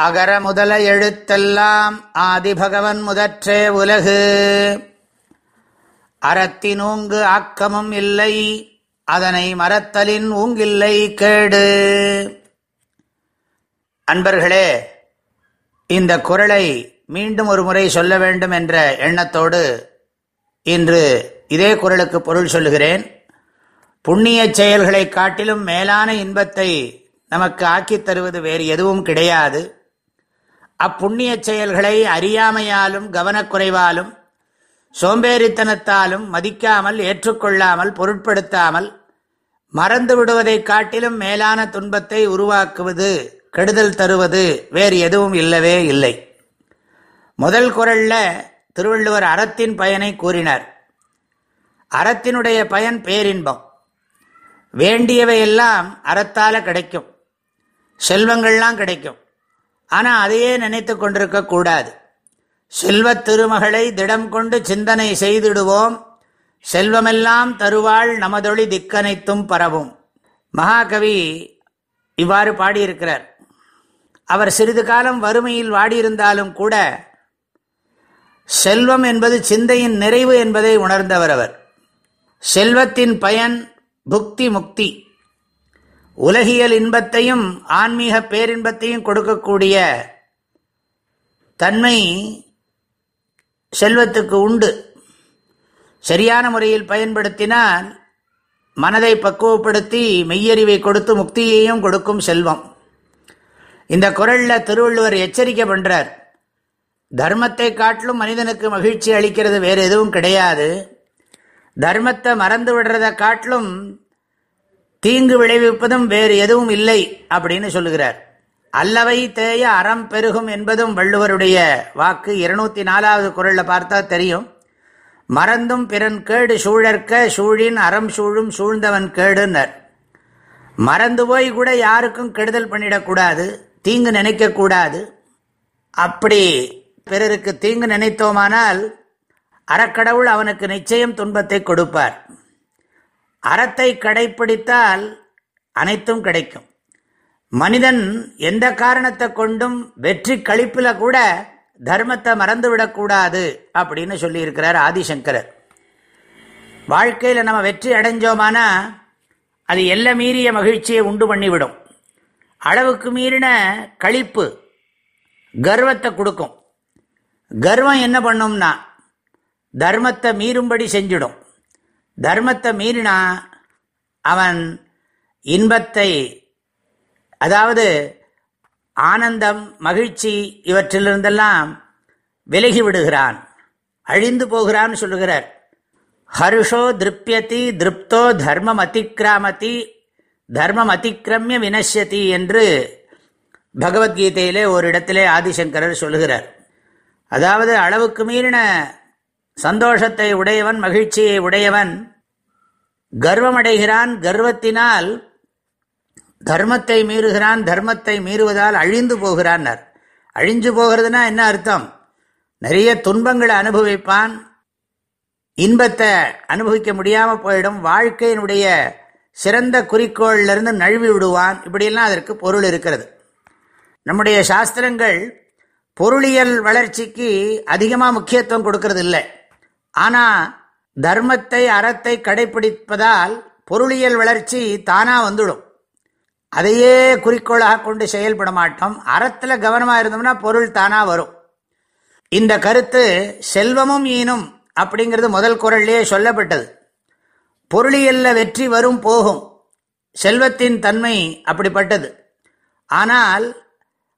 அகர முதல எழுத்தெல்லாம் ஆதிபகவன் முதற்றே உலகு. அறத்தினூங்கு ஆக்கமும் இல்லை அதனை மறத்தலின் ஊங்கில்லை கேடு. அன்பர்களே இந்த குரலை மீண்டும் ஒரு முறை சொல்ல வேண்டும் என்ற எண்ணத்தோடு இன்று இதே குரலுக்கு பொருள் சொல்லுகிறேன். புண்ணிய செயல்களை காட்டிலும் மேலான இன்பத்தை நமக்கு ஆக்கித் தருவது வேறு எதுவும் கிடையாது. அப்புண்ணிய செயல்களை அறியாமையாலும் கவனக்குறைவாலும் சோம்பேறித்தனத்தாலும் மதிக்காமல் ஏற்றுக்கொள்ளாமல் பொருட்படுத்தாமல் மறந்து விடுவதைக் காட்டிலும் மேலான துன்பத்தை உருவாக்குவது கெடுதல் தருவது வேறு எதுவும் இல்லவே இல்லை. முதல் குரல்ல திருவள்ளுவர் அறத்தின் பயனை கூறினார். அறத்தினுடைய பயன் பேரின்பம். வேண்டியவையெல்லாம் அறத்தால கிடைக்கும். செல்வங்கள்லாம் கிடைக்கும். ஆனால் அதையே நினைத்து கொண்டிருக்க கூடாது. செல்வத் திருமகளை திடம் கொண்டு சிந்தனை செய்திடுவோம். செல்வமெல்லாம் தருவாள் நமதொழி திக்கனைத்தும் பரவும். மகாகவி இவ்வாறு பாடியிருக்கிறார். அவர் சிறிது காலம் வறுமையில் வாடியிருந்தாலும் கூட செல்வம் என்பது சிந்தையின் நிறைவு என்பதை உணர்ந்தவர் அவர். செல்வத்தின் பயன் புக்தி முக்தி. உலகியல் இன்பத்தையும் ஆன்மீக பேரின்பத்தையும் கொடுக்கக்கூடிய தன்மை செல்வத்துக்கு உண்டு. சரியான முறையில் பயன்படுத்தினால் மனதை பக்குவப்படுத்தி மெய்யறிவை கொடுத்து முக்தியையும் கொடுக்கும் செல்வம். இந்த குரலில் திருவள்ளுவர் எச்சரிக்கை பண்ணுறார் தர்மத்தை காட்டிலும் மனிதனுக்கு மகிழ்ச்சி அளிக்கிறது வேறு எதுவும் கிடையாது. தர்மத்தை மறந்து விடுறதை காட்டிலும் தீங்கு விளைவிப்பதும் வேறு எதுவும் இல்லை அப்படின்னு சொல்லுகிறார். அல்லவை தேய அறம் பெருகும் என்பதும் வள்ளுவருடைய வாக்கு. இருநூத்தி நாலாவது குரலில் பார்த்தா தெரியும். மறந்தும் பிறன் கேடு சூழற்க சூழின் அறம் சூழும் சூழ்ந்தவன் கேடுன்னர். மறந்து போய் கூட யாருக்கும் கெடுதல் பண்ணிடக்கூடாது தீங்கு நினைக்கக்கூடாது. அப்படி பிறருக்கு தீங்கு நினைத்தோமானால் அறக்கடவுள் அவனுக்கு நிச்சயம் துன்பத்தை கொடுப்பார். அறத்தை கடைப்பிடித்தால் அனைத்தும் கிடைக்கும். மனிதன் எந்த காரணத்தை கொண்டும் வெற்றி கழிப்பில் கூட தர்மத்தை மறந்துவிடக்கூடாது அப்படின்னு சொல்லியிருக்கிறார் ஆதிசங்கரர். வாழ்க்கையில் நம்ம வெற்றி அடைஞ்சோமானா அது எல்லை மீறிய மகிழ்ச்சியை உண்டு பண்ணிவிடும். அளவுக்கு மீறின கழிப்பு கர்வத்தை கொடுக்கும். கர்வம் என்ன பண்ணும்னா தர்மத்தை மீறும்படி செஞ்சிடும். தர்மத்தை மீறினா அவன் இன்பத்தை அதாவது ஆனந்தம் மகிழ்ச்சி இவற்றிலிருந்தெல்லாம் விலகி விடுகிறான். அழிந்து போகிறான்னு சொல்லுகிறார். ஹர்ஷோ திருப்யதி திருப்தோ தர்மம் அதிக்கிராமதி தர்மம் அதிக்கிரமிய வினஷ்யதி என்று பகவத்கீதையிலே ஒரு இடத்திலே ஆதிசங்கரர் சொல்லுகிறார். அதாவது அளவுக்கு மீறின சந்தோஷத்தை உடையவன் மகிழ்ச்சியை உடையவன். கர்வமடைகிறான் கர்வத்தினால் தர்மத்தை மீறுகிறான் தர்மத்தை மீறுவதால் அழிந்து போகிறான் அழிஞ்சு போகிறதுனா என்ன அர்த்தம்? நிறைய துன்பங்களை அனுபவிப்பான். இன்பத்தை அனுபவிக்க முடியாமல் போயிடும். வாழ்க்கையினுடைய சிறந்த குறிக்கோளிலிருந்து நழுவி விடுவான். இப்படியெல்லாம் அதற்கு பொருள் இருக்கிறது. நம்முடைய சாஸ்திரங்கள் பொருளியல் வளர்ச்சிக்கு அதிகமாக முக்கியத்துவம் கொடுக்கறது இல்லை ஆனால் தர்மத்தை அறத்தை கடைபிடிப்பதால் பொருளியல் வளர்ச்சி தானாக வந்துடும். அதையே குறிக்கோளாக கொண்டு செயல்பட மாட்டோம். அறத்தில் கவனமாக இருந்தோம்னா பொருள் தானாக வரும். இந்த கருத்து செல்வமும் ஈனும் அப்படிங்கிறது முதல் குரல்லையே சொல்லப்பட்டது. பொருளியல்ல வெற்றி வரும் போகும். செல்வத்தின் தன்மை அப்படிப்பட்டது. ஆனால்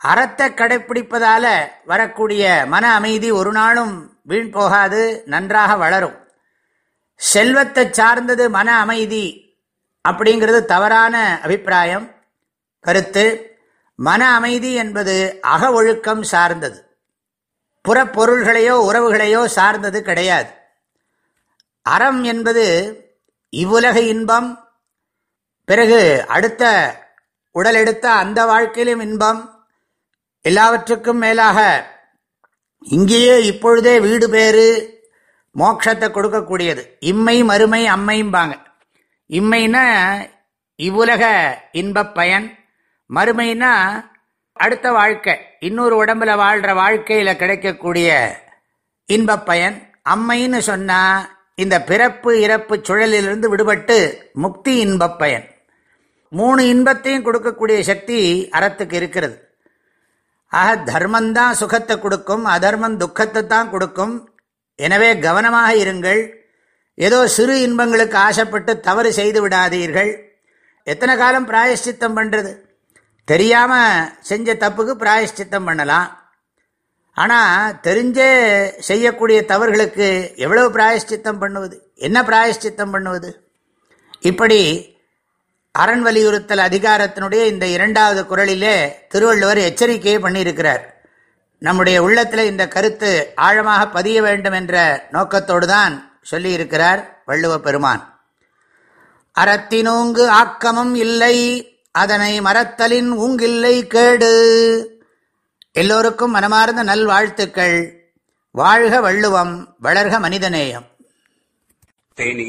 அறத்தை கடைப்பிடிப்பதால வரக்கூடிய மன அமைதி ஒரு நாளும் வீண் போகாது நன்றாக வளரும். செல்வத்தை சார்ந்தது மன அமைதி அப்படிங்கிறது தவறான அபிப்பிராயம் கருத்து. மன அமைதி என்பது அக ஒழுக்கம் சார்ந்தது. புறப்பொருள்களையோ உறவுகளையோ சார்ந்தது கிடையாது. அறம் என்பது இவ்வுலக இன்பம் பிறகு அடுத்த உடல் எடுத்த அந்த வாழ்க்கையிலும் இன்பம் எல்லாவற்றுக்கும் மேலாக இங்கேயே இப்பொழுதே வீடு பேரு மோட்சத்தை கொடுக்கக்கூடியது. இம்மை மறுமை அம்மைம்பாங்க. இம்மைனா இவ்வுலக இன்பப் பயன் மறுமைனா அடுத்த வாழ்க்கை இன்னொரு உடம்புல வாழ்கிற வாழ்க்கையில் கிடைக்கக்கூடிய இன்பப் பயன். அம்மைன்னு சொன்னால் இந்த பிறப்பு இறப்பு சுழலிலிருந்து விடுபட்டு முக்தி இன்பப் பயன். மூணு இன்பத்தையும் கொடுக்கக்கூடிய சக்தி அறத்துக்கு இருக்கிறது. ஆக தர்மந்தான் சுகத்தை கொடுக்கும் அதர்மம் துக்கத்தை தான் கொடுக்கும். எனவே கவனமாக இருங்கள். ஏதோ சிறு இன்பங்களுக்கு ஆசைப்பட்டு தவறு செய்து விடாதீர்கள். எத்தனை காலம் பிராயஷ்சித்தம் பண்ணுறது தெரியாமல் செஞ்ச தப்புக்கு பிராயஷ்சித்தம் பண்ணலாம். ஆனால் தெரிஞ்சே செய்யக்கூடிய தவறுகளுக்கு எவ்வளவு பிராயஷ்சித்தம் பண்ணுவது? என்ன பிராயஷ்சித்தம் பண்ணுவது? இப்படி அரண் வலியுறுத்தல் அதிகாரத்தினுடைய இந்த இரண்டாவது குரலிலே திருவள்ளுவர் எச்சரிக்கையை பண்ணியிருக்கிறார். நம்முடைய உள்ளத்தில் இந்த கருத்து ஆழமாக பதிய வேண்டும் என்ற நோக்கத்தோடு தான் சொல்லியிருக்கிறார் வள்ளுவ பெருமான். அறத்தினூங்கு ஆக்கமும் இல்லை அதனை மறத்தலின் ஊங்கில்லை கேடு. எல்லோருக்கும் மனமார்ந்த நல்வாழ்த்துக்கள். வாழ்க வள்ளுவம் வளர்க மனிதநேயம். தேனி